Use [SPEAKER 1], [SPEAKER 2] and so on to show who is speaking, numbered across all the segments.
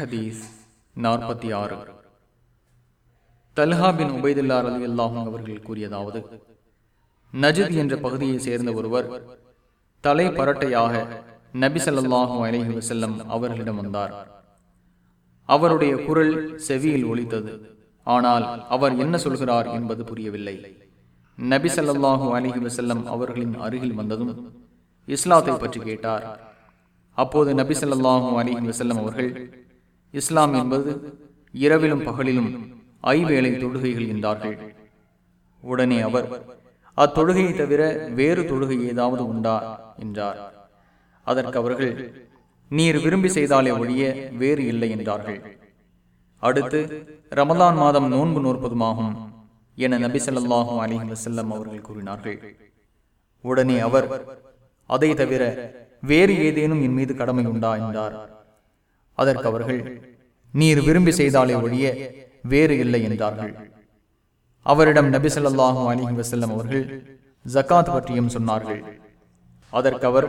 [SPEAKER 1] ஹதீஸ் நாற்பத்தி ஆறு. தல்ஹாபின் உபைதுல்லா அலி அல்லாஹும் அவர்கள் கூறியதாவது நஜித் என்ற பகுதியை சேர்ந்த ஒருவர் தலை பரட்டையாக நபிசல்லாஹும் அலஹி வசல்லம் அவர்களிடம் வந்தார். அவருடைய குரல் செவியில் ஒலித்தது. ஆனால் அவர் என்ன சொல்கிறார் என்பது புரியவில்லை. நபி அலஹி வசல்லம் அவர்களின் அருகில் வந்ததும் இஸ்லாத்தை பற்றி கேட்டார். அப்போது நபி ஸல்லல்லாஹு வசல்லம் அவர்கள் இஸ்லாம் என்பது இரவிலும் பகலிலும் ஐவேளை தொழுகைகள் என்றார்கள். உடனே அவர் அத்தொழுகையை தவிர வேறு தொழுகை ஏதாவது உண்டா? என்றார். அதற்கு அவர்கள் நீர் விரும்பி செய்தாலே ஒழிய வேறு இல்லை என்றார்கள். அடுத்து ரமதான் மாதம் நோன்பு நோற்பதுமாகும் என நபி ஸல்லல்லாஹு செல்லம் அவர்கள் கூறினார்கள். உடனே அவர் அதை தவிர வேறு ஏதேனும் என் மீது கடமை உண்டா? என்றார். அதற்கு அவர்கள் நீர் விரும்பி செய்தாலே ஒழிய வேறு இல்லை என்றார்கள். அவரிடம் நபி ஸல்லல்லாஹு அலைஹி வஸல்லம் அவர்கள் ஜகாத் பற்றியும் சொன்னார்கள். அதற்கு அவர்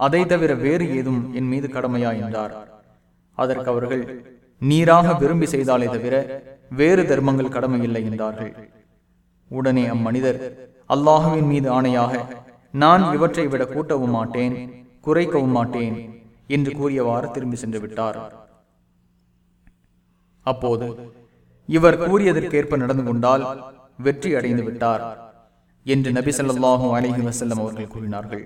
[SPEAKER 1] அதை தவிர வேறு ஏதும் என் மீது கடமையா? என்றார். அதற்கு அவர்கள் நீராக விரும்பி செய்தாலே தவிர வேறு தர்மங்கள் கடமை இல்லை என்றார்கள். உடனே அம்மனிதர் அல்லாஹுவின் மீது ஆணையாக நான் இவற்றை விட கூட்டவும் மாட்டேன் குறைக்கவும் மாட்டேன் என்று கூறியவாறு திரும்பி சென்று விட்டார் அப்போது இவர் கூறியதற்கேற்ப நடந்து கொண்டால் வெற்றி அடைந்து விட்டார் என்று நபி சொல்லாஹும் அலைஹி வசல்லம் அவர்கள் கூறினார்கள்.